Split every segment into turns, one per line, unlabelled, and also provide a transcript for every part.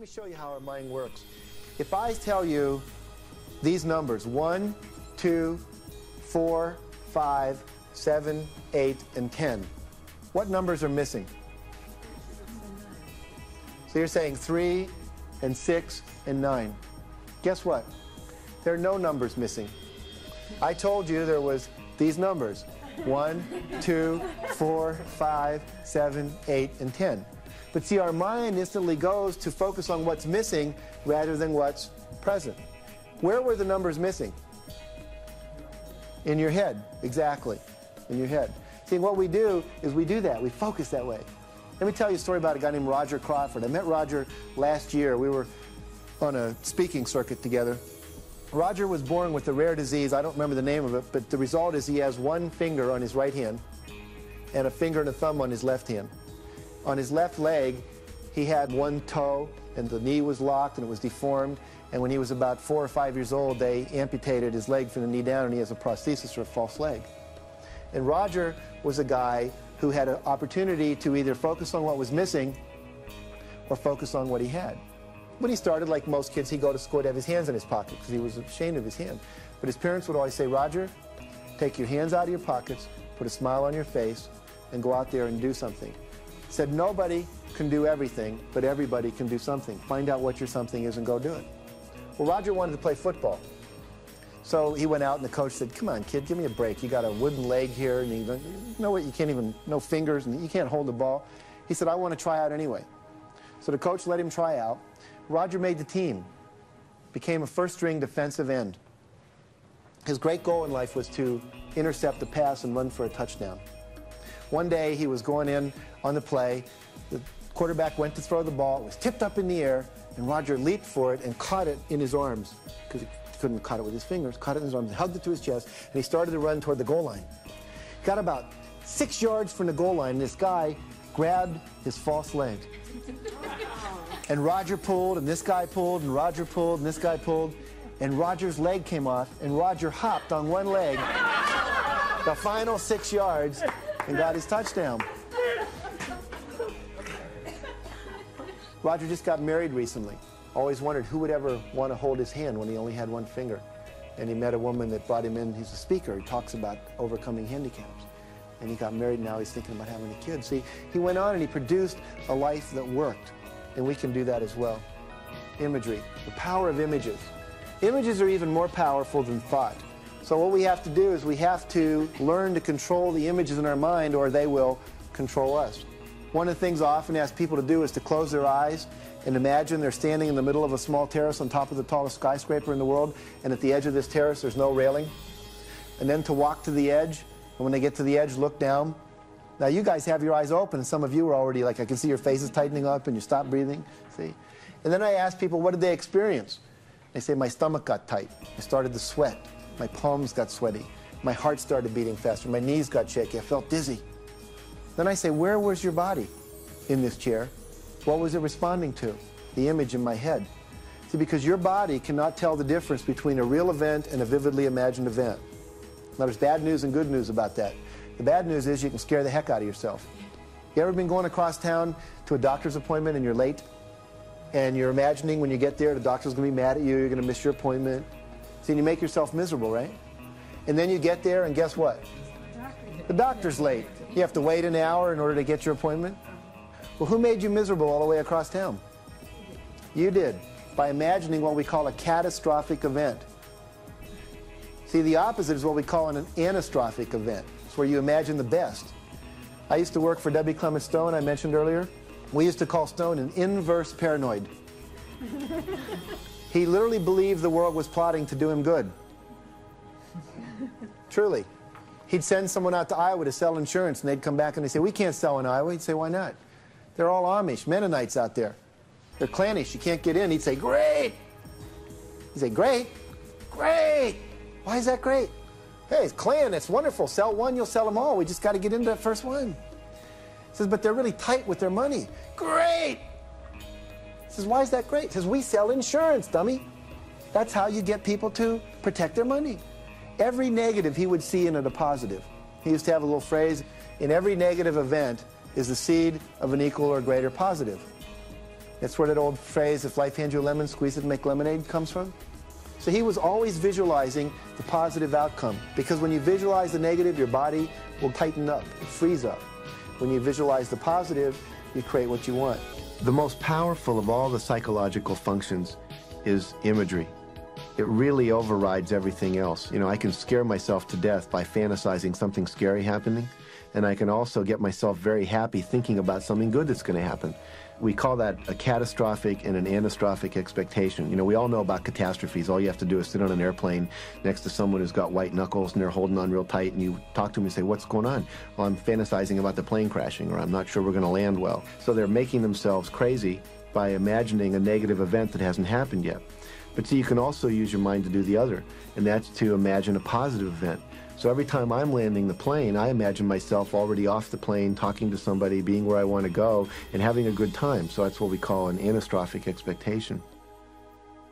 Let me show you how our mind works. If I tell you these numbers, 1, 2, 4, 5, 7, 8, and 10, what numbers are missing? So you're saying 3 and 6 and 9. Guess what? There are no numbers missing. I told you there was these numbers. 1, 2, 4, 5, 7, 8, and 10. But see, our mind instantly goes to focus on what's missing rather than what's present. Where were the numbers missing? In your head, exactly. In your head. See, what we do is we do that. We focus that way. Let me tell you a story about a guy named Roger Crawford. I met Roger last year. We were on a speaking circuit together. Roger was born with a rare disease. I don't remember the name of it, but the result is he has one finger on his right hand and a finger and a thumb on his left hand. On his left leg, he had one toe, and the knee was locked and it was deformed. And when he was about four or five years old, they amputated his leg from the knee down, and he has a prosthesis or a false leg. And Roger was a guy who had an opportunity to either focus on what was missing or focus on what he had. When he started, like most kids, he'd go to school to have his hands in his pocket because he was ashamed of his hand. But his parents would always say, Roger, take your hands out of your pockets, put a smile on your face, and go out there and do something said nobody can do everything, but everybody can do something. Find out what your something is and go do it. Well, Roger wanted to play football. So he went out and the coach said, come on, kid, give me a break. You got a wooden leg here and you, know what, you can't even, no fingers and you can't hold the ball. He said, I want to try out anyway. So the coach let him try out. Roger made the team, became a first-string defensive end. His great goal in life was to intercept the pass and run for a touchdown. One day he was going in on the play. The quarterback went to throw the ball. It was tipped up in the air, and Roger leaped for it and caught it in his arms because he couldn't caught it with his fingers. Caught it in his arms, hugged it to his chest, and he started to run toward the goal line. Got about six yards from the goal line, and this guy grabbed his false leg. And Roger pulled, and this guy pulled, and Roger pulled, and this guy pulled, and Roger's leg came off, and Roger hopped on one leg the final six yards and got his touchdown. Roger just got married recently. Always wondered who would ever want to hold his hand when he only had one finger. And he met a woman that brought him in. He's a speaker. He talks about overcoming handicaps. And he got married. Now he's thinking about having a kid. See, he went on and he produced a life that worked. And we can do that as well. Imagery, the power of images. Images are even more powerful than thought. So what we have to do is we have to learn to control the images in our mind or they will control us. One of the things I often ask people to do is to close their eyes and imagine they're standing in the middle of a small terrace on top of the tallest skyscraper in the world, and at the edge of this terrace there's no railing. And then to walk to the edge, and when they get to the edge, look down. Now you guys have your eyes open, and some of you are already like, I can see your faces tightening up, and you stop breathing, see? And then I ask people, what did they experience? They say, my stomach got tight. I started to sweat. My palms got sweaty. My heart started beating faster. My knees got shaky. I felt dizzy. Then I say, where was your body in this chair? What was it responding to? The image in my head. See, because your body cannot tell the difference between a real event and a vividly imagined event. Now, there's bad news and good news about that. The bad news is you can scare the heck out of yourself. You ever been going across town to a doctor's appointment and you're late? And you're imagining when you get there, the doctor's going to be mad at you, you're going to miss your appointment. And you make yourself miserable, right? And then you get there, and guess what? The doctor's late. You have to wait an hour in order to get your appointment. Well, who made you miserable all the way across town? You did, by imagining what we call a catastrophic event. See, the opposite is what we call an anastrophic event. It's where you imagine the best. I used to work for W. Clement Stone, I mentioned earlier. We used to call Stone an inverse paranoid. He literally believed the world was plotting to do him good. Truly. He'd send someone out to Iowa to sell insurance, and they'd come back and they'd say, we can't sell in Iowa. He'd say, why not? They're all Amish, Mennonites out there. They're clannish. You can't get in. He'd say, great. He'd say, great, great. Why is that great? Hey, it's clan. It's wonderful. Sell one, you'll sell them all. We just got to get into that first one. He says, but they're really tight with their money. Great. Says, why is that great? He says, we sell insurance, dummy. That's how you get people to protect their money. Every negative he would see in it a positive. He used to have a little phrase, in every negative event is the seed of an equal or greater positive. That's where that old phrase, if life hands you a lemon, squeeze it and make lemonade comes from. So he was always visualizing the positive outcome because when you visualize the negative, your body will tighten up, freeze up. When you visualize the positive, you create what you want. The most powerful of all the psychological functions is imagery. It really overrides everything else. You know, I can scare myself to death by fantasizing something scary happening, and I can also get myself very happy thinking about something good that's going to happen. We call that a catastrophic and an anastrophic expectation. You know, we all know about catastrophes. All you have to do is sit on an airplane next to someone who's got white knuckles and they're holding on real tight, and you talk to them and say, What's going on? Well, I'm fantasizing about the plane crashing, or I'm not sure we're going to land well. So they're making themselves crazy by imagining a negative event that hasn't happened yet. But see, you can also use your mind to do the other, and that's to imagine a positive event. So every time I'm landing the plane, I imagine myself already off the plane, talking to somebody, being where I want to go, and having a good time. So that's what we call an anastrophic expectation.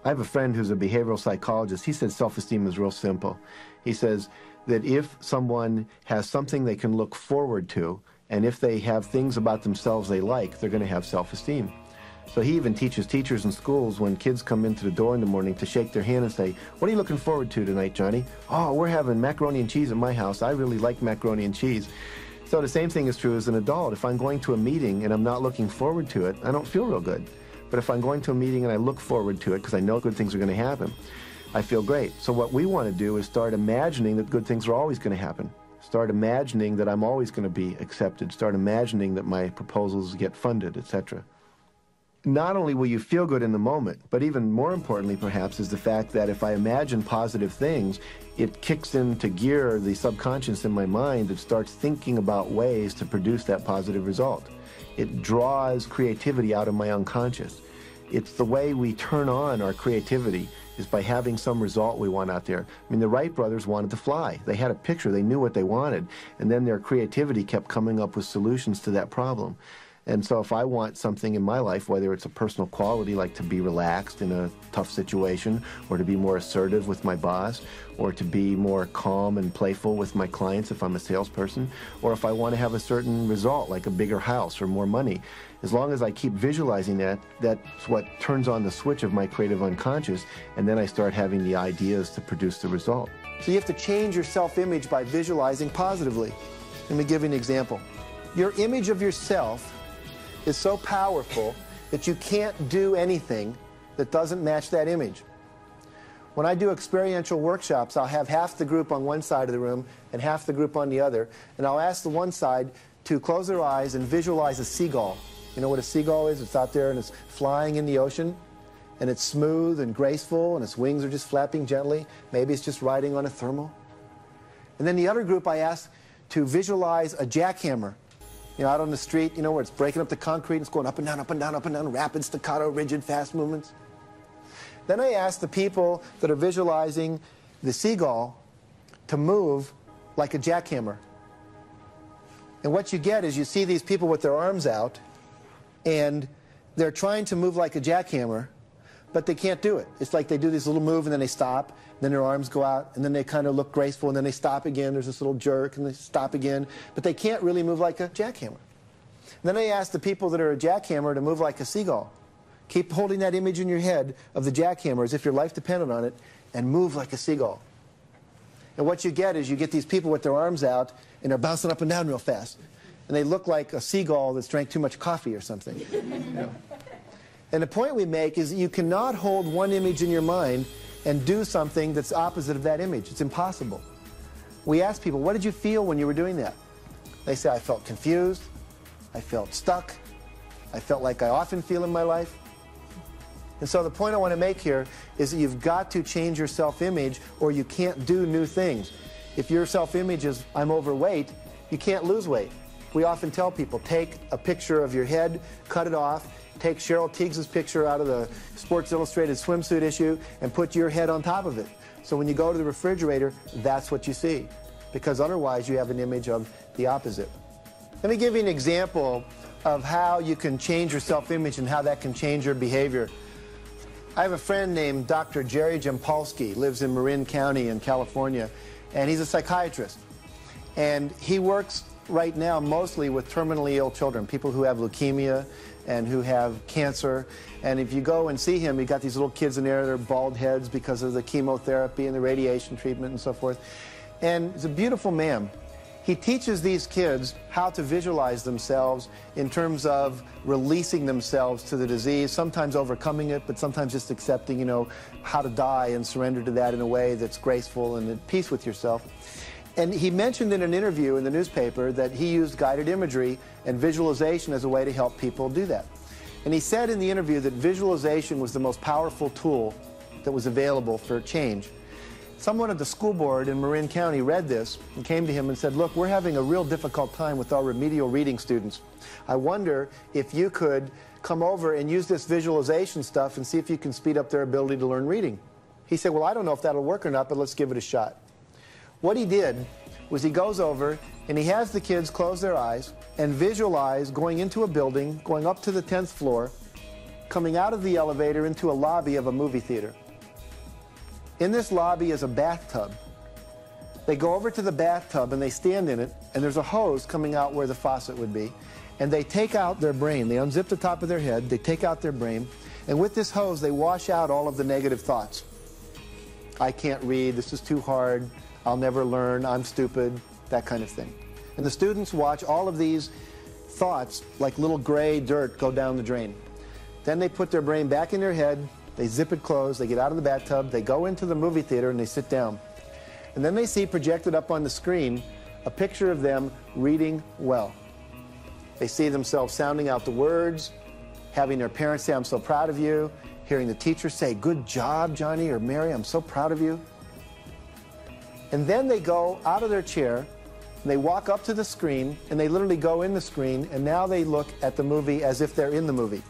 I have a friend who's a behavioral psychologist. He said self esteem is real simple. He says that if someone has something they can look forward to, and if they have things about themselves they like, they're going to have self esteem. So he even teaches teachers in schools when kids come into the door in the morning to shake their hand and say, What are you looking forward to tonight, Johnny? Oh, we're having macaroni and cheese at my house. I really like macaroni and cheese. So the same thing is true as an adult. If I'm going to a meeting and I'm not looking forward to it, I don't feel real good. But if I'm going to a meeting and I look forward to it because I know good things are going to happen, I feel great. So what we want to do is start imagining that good things are always going to happen. Start imagining that I'm always going to be accepted. Start imagining that my proposals get funded, etc not only will you feel good in the moment, but even more importantly, perhaps, is the fact that if I imagine positive things, it kicks into gear the subconscious in my mind that starts thinking about ways to produce that positive result. It draws creativity out of my unconscious. It's the way we turn on our creativity is by having some result we want out there. I mean, the Wright brothers wanted to fly. They had a picture, they knew what they wanted, and then their creativity kept coming up with solutions to that problem. And so if I want something in my life, whether it's a personal quality like to be relaxed in a tough situation, or to be more assertive with my boss, or to be more calm and playful with my clients if I'm a salesperson, or if I want to have a certain result like a bigger house or more money, as long as I keep visualizing that, that's what turns on the switch of my creative unconscious, and then I start having the ideas to produce the result. So you have to change your self-image by visualizing positively. Let me give you an example. Your image of yourself is so powerful that you can't do anything that doesn't match that image. When I do experiential workshops, I'll have half the group on one side of the room and half the group on the other, and I'll ask the one side to close their eyes and visualize a seagull. You know what a seagull is? It's out there and it's flying in the ocean, and it's smooth and graceful, and its wings are just flapping gently. Maybe it's just riding on a thermal. And then the other group I ask to visualize a jackhammer you know, out on the street, you know, where it's breaking up the concrete and it's going up and down, up and down, up and down, rapid, staccato, rigid, fast movements. Then I ask the people that are visualizing the seagull to move like a jackhammer. And what you get is you see these people with their arms out, and they're trying to move like a jackhammer, but they can't do it. It's like they do this little move and then they stop, then their arms go out, and then they kind of look graceful, and then they stop again. There's this little jerk, and they stop again. But they can't really move like a jackhammer. And then I ask the people that are a jackhammer to move like a seagull. Keep holding that image in your head of the jackhammer as if your life depended on it, and move like a seagull. And what you get is you get these people with their arms out, and they're bouncing up and down real fast. And they look like a seagull that's drank too much coffee or something. You know? And the point we make is that you cannot hold one image in your mind and do something that's opposite of that image. It's impossible. We ask people, what did you feel when you were doing that? They say, I felt confused. I felt stuck. I felt like I often feel in my life. And so the point I want to make here is that you've got to change your self-image or you can't do new things. If your self-image is, I'm overweight, you can't lose weight. We often tell people, take a picture of your head, cut it off, take Cheryl Tiegs' picture out of the Sports Illustrated swimsuit issue and put your head on top of it. So when you go to the refrigerator, that's what you see. Because otherwise, you have an image of the opposite. Let me give you an example of how you can change your self-image and how that can change your behavior. I have a friend named Dr. Jerry Jampolsky, lives in Marin County in California, and he's a psychiatrist. And he works right now mostly with terminally ill children, people who have leukemia and who have cancer. And if you go and see him, you got these little kids in there, they're bald heads because of the chemotherapy and the radiation treatment and so forth. And he's a beautiful man. He teaches these kids how to visualize themselves in terms of releasing themselves to the disease, sometimes overcoming it, but sometimes just accepting, you know, how to die and surrender to that in a way that's graceful and at peace with yourself. And he mentioned in an interview in the newspaper that he used guided imagery and visualization as a way to help people do that. And he said in the interview that visualization was the most powerful tool that was available for change. Someone at the school board in Marin County read this and came to him and said, look, we're having a real difficult time with our remedial reading students. I wonder if you could come over and use this visualization stuff and see if you can speed up their ability to learn reading. He said, well, I don't know if that'll work or not, but let's give it a shot. What he did was he goes over and he has the kids close their eyes and visualize going into a building, going up to the 10th floor, coming out of the elevator into a lobby of a movie theater. In this lobby is a bathtub. They go over to the bathtub and they stand in it, and there's a hose coming out where the faucet would be. And they take out their brain. They unzip the top of their head, they take out their brain, and with this hose, they wash out all of the negative thoughts. I can't read, this is too hard, I'll never learn, I'm stupid, that kind of thing. And the students watch all of these thoughts like little gray dirt go down the drain. Then they put their brain back in their head, they zip it closed, they get out of the bathtub, they go into the movie theater and they sit down. And then they see projected up on the screen a picture of them reading well. They see themselves sounding out the words, having their parents say, I'm so proud of you, hearing the teacher say, Good job, Johnny or Mary, I'm so proud of you. And then they go out of their chair, and they walk up to the screen, and they literally go in the screen, and now they look at the movie as if they're in the movie.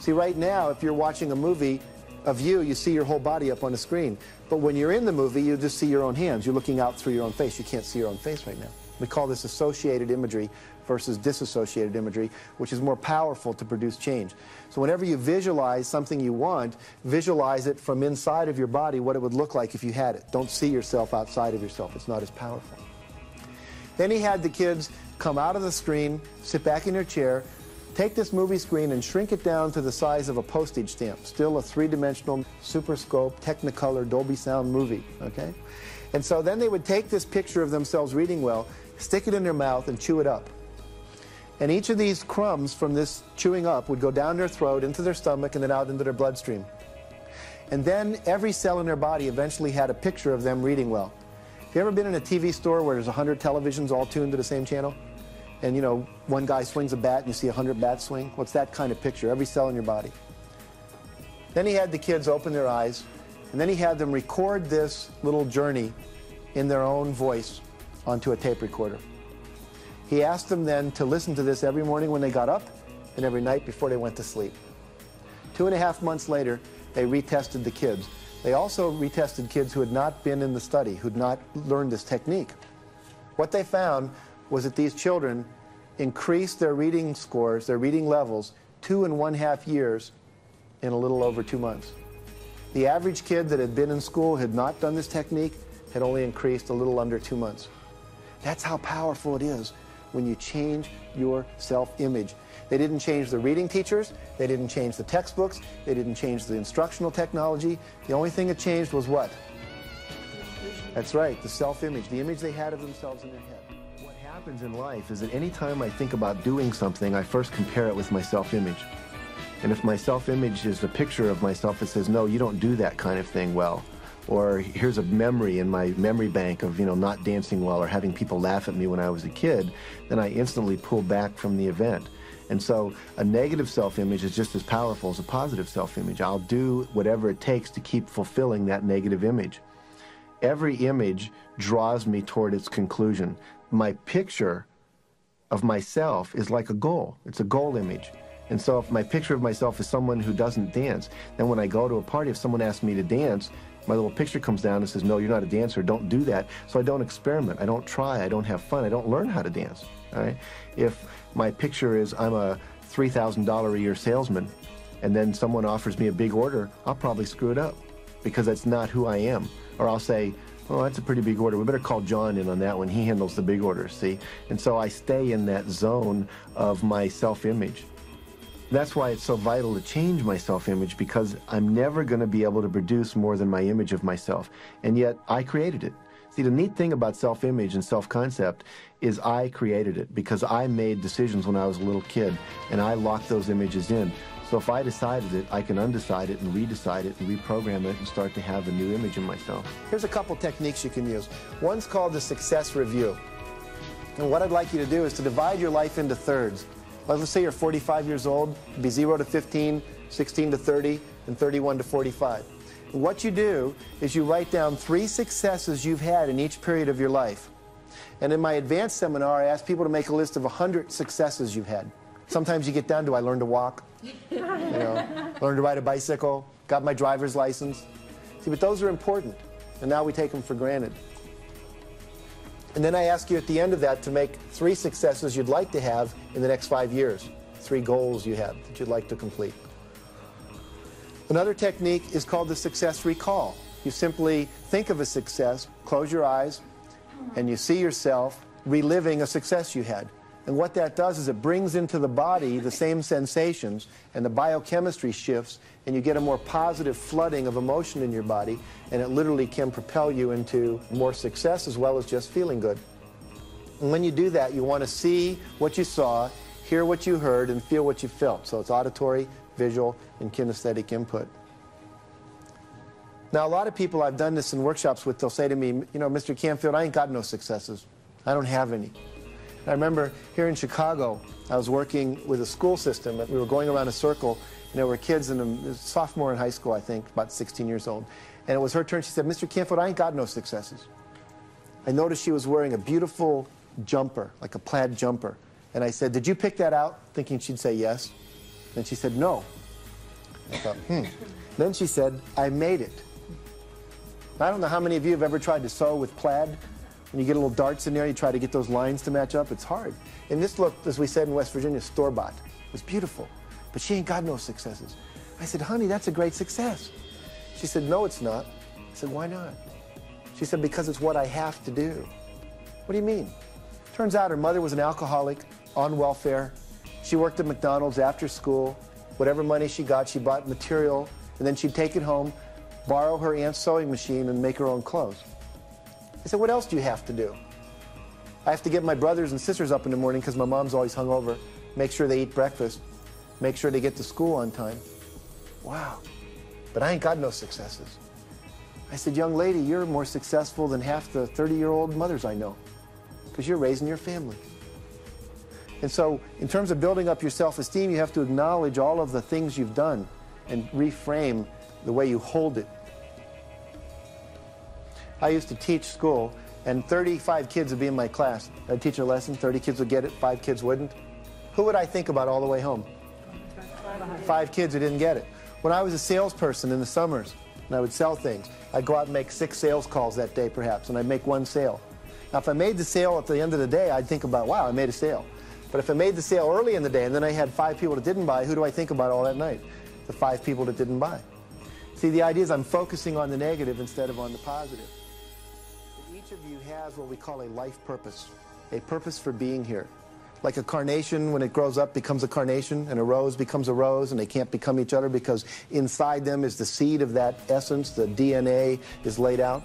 See, right now, if you're watching a movie, of you, you see your whole body up on the screen. But when you're in the movie, you just see your own hands. You're looking out through your own face. You can't see your own face right now. We call this associated imagery versus disassociated imagery, which is more powerful to produce change. So whenever you visualize something you want, visualize it from inside of your body, what it would look like if you had it. Don't see yourself outside of yourself. It's not as powerful. Then he had the kids come out of the screen, sit back in their chair, Take this movie screen and shrink it down to the size of a postage stamp. Still a three-dimensional Super Scope Technicolor Dolby Sound movie, okay? And so then they would take this picture of themselves reading well, stick it in their mouth and chew it up. And each of these crumbs from this chewing up would go down their throat, into their stomach, and then out into their bloodstream. And then every cell in their body eventually had a picture of them reading well. Have you ever been in a TV store where there's 100 televisions all tuned to the same channel? and you know, one guy swings a bat and you see a 100 bats swing. What's that kind of picture? Every cell in your body. Then he had the kids open their eyes, and then he had them record this little journey in their own voice onto a tape recorder. He asked them then to listen to this every morning when they got up and every night before they went to sleep. Two and a half months later, they retested the kids. They also retested kids who had not been in the study, who'd not learned this technique. What they found was that these children increased their reading scores, their reading levels, two and one half years in a little over two months. The average kid that had been in school, had not done this technique, had only increased a little under two months. That's how powerful it is when you change your self-image. They didn't change the reading teachers, they didn't change the textbooks, they didn't change the instructional technology. The only thing that changed was what? That's right, the self-image, the image they had of themselves in their head What happens in life is that anytime I think about doing something, I first compare it with my self-image. And if my self-image is a picture of myself that says, no, you don't do that kind of thing well, or here's a memory in my memory bank of, you know, not dancing well or having people laugh at me when I was a kid, then I instantly pull back from the event. And so a negative self-image is just as powerful as a positive self-image. I'll do whatever it takes to keep fulfilling that negative image. Every image draws me toward its conclusion my picture of myself is like a goal. It's a goal image. And so if my picture of myself is someone who doesn't dance, then when I go to a party, if someone asks me to dance, my little picture comes down and says, no, you're not a dancer, don't do that. So I don't experiment, I don't try, I don't have fun, I don't learn how to dance. All right? If my picture is I'm a $3,000 a year salesman, and then someone offers me a big order, I'll probably screw it up because that's not who I am. Or I'll say, Oh, that's a pretty big order. We better call John in on that one. He handles the big orders, see? And so I stay in that zone of my self-image. That's why it's so vital to change my self image because I'm never going to be able to produce more than my image of myself. And yet, I created it. See, the neat thing about self image and self concept is I created it because I made decisions when I was a little kid and I locked those images in. So if I decided it, I can undecide it and redecide it and reprogram it and start to have a new image of myself. Here's a couple techniques you can use. One's called the success review. And what I'd like you to do is to divide your life into thirds. Let's say you're 45 years old, be 0 to 15, 16 to 30, and 31 to 45. And what you do is you write down three successes you've had in each period of your life. And in my advanced seminar, I ask people to make a list of 100 successes you've had. Sometimes you get down to I learned to walk, you know, learned to ride a bicycle, got my driver's license. See, but those are important, and now we take them for granted. And then I ask you at the end of that to make three successes you'd like to have in the next five years, three goals you have that you'd like to complete. Another technique is called the success recall. You simply think of a success, close your eyes, and you see yourself reliving a success you had. And what that does is it brings into the body the same sensations, and the biochemistry shifts, and you get a more positive flooding of emotion in your body, and it literally can propel you into more success as well as just feeling good. And when you do that, you want to see what you saw, hear what you heard, and feel what you felt. So it's auditory, visual, and kinesthetic input. Now, a lot of people I've done this in workshops with, they'll say to me, you know, Mr. Canfield, I ain't got no successes. I don't have any. I remember here in Chicago, I was working with a school system. And we were going around a circle, and there were kids in a sophomore in high school, I think, about 16 years old. And it was her turn. She said, Mr. Canfield, I ain't got no successes. I noticed she was wearing a beautiful jumper, like a plaid jumper. And I said, Did you pick that out? Thinking she'd say yes. And she said, No. I thought, hmm. Then she said, I made it. I don't know how many of you have ever tried to sew with plaid. When you get a little darts in there, you try to get those lines to match up. It's hard. And this looked, as we said in West Virginia, store-bought. It was beautiful. But she ain't got no successes. I said, honey, that's a great success. She said, no, it's not. I said, why not? She said, because it's what I have to do. What do you mean? Turns out her mother was an alcoholic on welfare. She worked at McDonald's after school. Whatever money she got, she bought material, and then she'd take it home, borrow her aunt's sewing machine, and make her own clothes. I said, what else do you have to do? I have to get my brothers and sisters up in the morning because my mom's always hungover, make sure they eat breakfast, make sure they get to school on time. Wow. But I ain't got no successes. I said, young lady, you're more successful than half the 30-year-old mothers I know because you're raising your family. And so in terms of building up your self-esteem, you have to acknowledge all of the things you've done and reframe the way you hold it I used to teach school, and 35 kids would be in my class. I'd teach a lesson, 30 kids would get it, five kids wouldn't. Who would I think about all the way home? Five kids who didn't get it. When I was a salesperson in the summers, and I would sell things, I'd go out and make six sales calls that day, perhaps, and I'd make one sale. Now, if I made the sale at the end of the day, I'd think about, wow, I made a sale. But if I made the sale early in the day and then I had five people that didn't buy, who do I think about all that night? The five people that didn't buy. See, the idea is I'm focusing on the negative instead of on the positive each of you has what we call a life purpose, a purpose for being here. Like a carnation, when it grows up, becomes a carnation, and a rose becomes a rose, and they can't become each other because inside them is the seed of that essence, the DNA is laid out.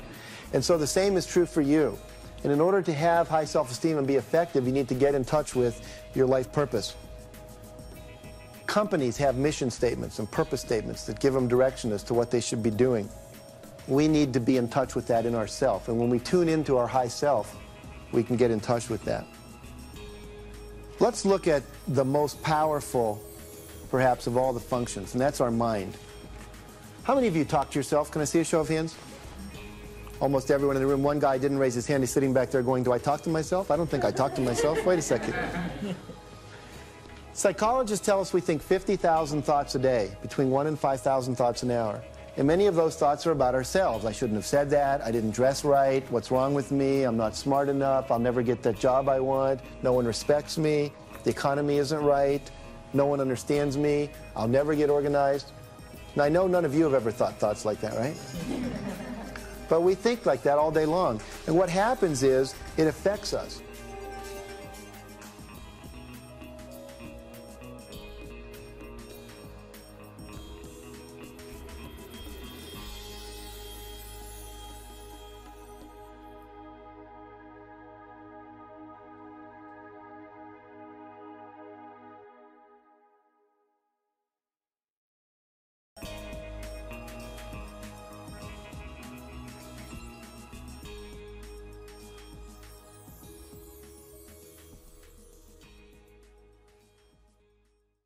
And so the same is true for you. And in order to have high self-esteem and be effective, you need to get in touch with your life purpose. Companies have mission statements and purpose statements that give them direction as to what they should be doing we need to be in touch with that in ourself. And when we tune into our high self, we can get in touch with that. Let's look at the most powerful, perhaps, of all the functions, and that's our mind. How many of you talk to yourself? Can I see a show of hands? Almost everyone in the room. One guy didn't raise his hand. He's sitting back there going, do I talk to myself? I don't think I talk to myself. Wait a second. Psychologists tell us we think 50,000 thoughts a day, between 1 and 5,000 thoughts an hour. And many of those thoughts are about ourselves. I shouldn't have said that. I didn't dress right. What's wrong with me? I'm not smart enough. I'll never get that job I want. No one respects me. The economy isn't right. No one understands me. I'll never get organized. Now, I know none of you have ever thought thoughts like that, right? but we think like that all day long. And what happens is it affects us.